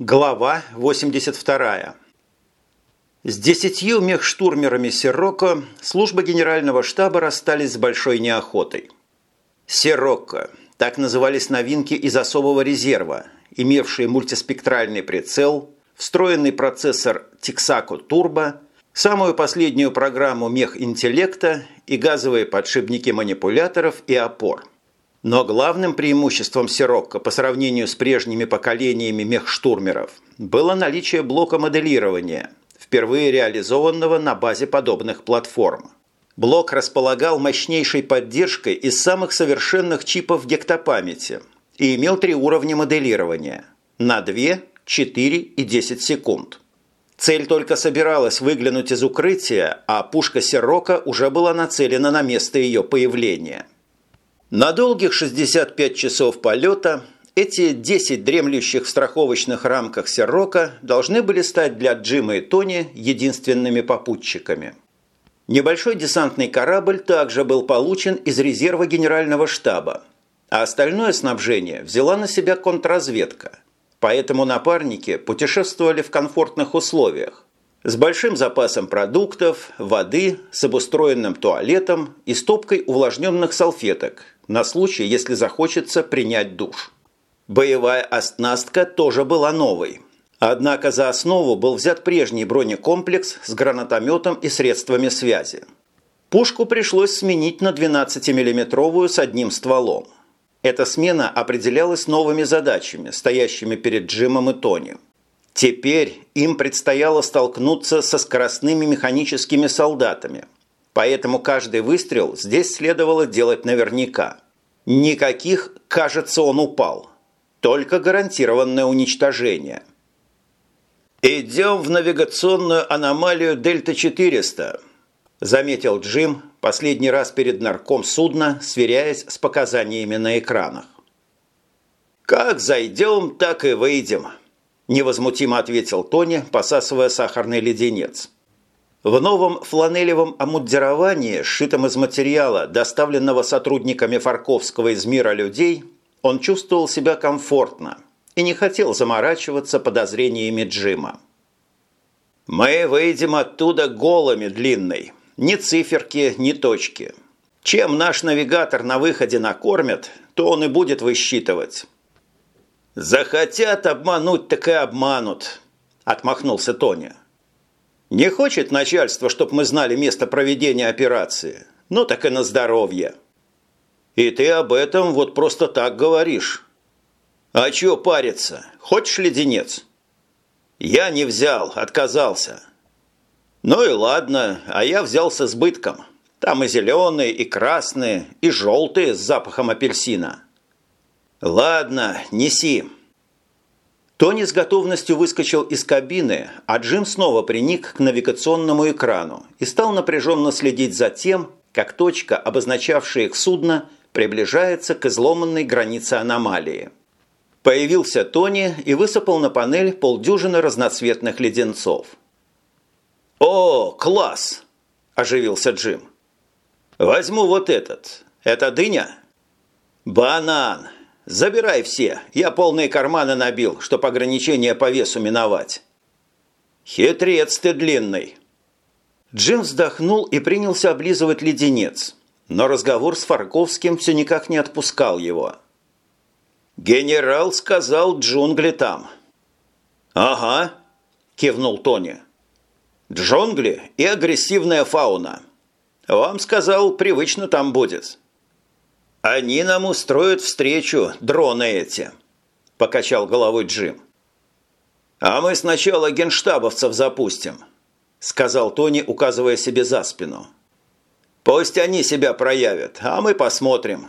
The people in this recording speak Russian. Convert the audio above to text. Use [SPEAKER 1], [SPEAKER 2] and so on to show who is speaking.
[SPEAKER 1] Глава 82. С десятью мехштурмерами Сирокко служба генерального штаба расстались с большой неохотой. Сирокко – так назывались новинки из особого резерва, имевшие мультиспектральный прицел, встроенный процессор Texaco Turbo, самую последнюю программу мех-интеллекта и газовые подшипники манипуляторов и опор – но главным преимуществом Сирокко по сравнению с прежними поколениями мехштурмеров было наличие блока моделирования, впервые реализованного на базе подобных платформ. Блок располагал мощнейшей поддержкой из самых совершенных чипов гектопамяти и имел три уровня моделирования – на 2, 4 и 10 секунд. Цель только собиралась выглянуть из укрытия, а пушка Сирока уже была нацелена на место ее появления – на долгих 65 часов полета эти 10 дремлющих в страховочных рамках Серрока должны были стать для Джима и Тони единственными попутчиками. Небольшой десантный корабль также был получен из резерва генерального штаба, а остальное снабжение взяла на себя контрразведка. Поэтому напарники путешествовали в комфортных условиях, с большим запасом продуктов, воды, с обустроенным туалетом и стопкой увлажненных салфеток на случай, если захочется принять душ. Боевая оснастка тоже была новой. Однако за основу был взят прежний бронекомплекс с гранатометом и средствами связи. Пушку пришлось сменить на 12-миллиметровую с одним стволом. Эта смена определялась новыми задачами, стоящими перед Джимом и Тони. Теперь им предстояло столкнуться со скоростными механическими солдатами – Поэтому каждый выстрел здесь следовало делать наверняка. Никаких «кажется, он упал». Только гарантированное уничтожение. «Идем в навигационную аномалию Дельта-400», – заметил Джим последний раз перед нарком судна, сверяясь с показаниями на экранах. «Как зайдем, так и выйдем», – невозмутимо ответил Тони, посасывая сахарный леденец. В новом фланелевом омуддировании, сшитом из материала, доставленного сотрудниками Фарковского из мира людей, он чувствовал себя комфортно и не хотел заморачиваться подозрениями Джима. «Мы выйдем оттуда голыми длинной. Ни циферки, ни точки. Чем наш навигатор на выходе накормят, то он и будет высчитывать». «Захотят обмануть, так и обманут», – отмахнулся Тоня. Не хочет начальство, чтобы мы знали место проведения операции. Ну так и на здоровье. И ты об этом вот просто так говоришь. А чё париться? Хочешь леденец? Я не взял, отказался. Ну и ладно, а я взял с избытком. Там и зеленые, и красные, и желтые с запахом апельсина. Ладно, неси. Тони с готовностью выскочил из кабины, а Джим снова приник к навигационному экрану и стал напряженно следить за тем, как точка, обозначавшая их судно, приближается к изломанной границе аномалии. Появился Тони и высыпал на панель полдюжины разноцветных леденцов. «О, класс!» – оживился Джим. «Возьму вот этот. Это дыня?» «Банан! Забирай все, я полные карманы набил, чтоб ограничение по весу миновать. Хитрец ты длинный. Джим вздохнул и принялся облизывать леденец, но разговор с Фарковским все никак не отпускал его. «Генерал сказал, джунгли там». «Ага», – кивнул Тони. «Джунгли и агрессивная фауна. Вам сказал, привычно там будет». «Они нам устроят встречу, дроны эти», – покачал головой Джим. «А мы сначала генштабовцев запустим», – сказал Тони, указывая себе за спину. «Пусть они себя проявят, а мы посмотрим».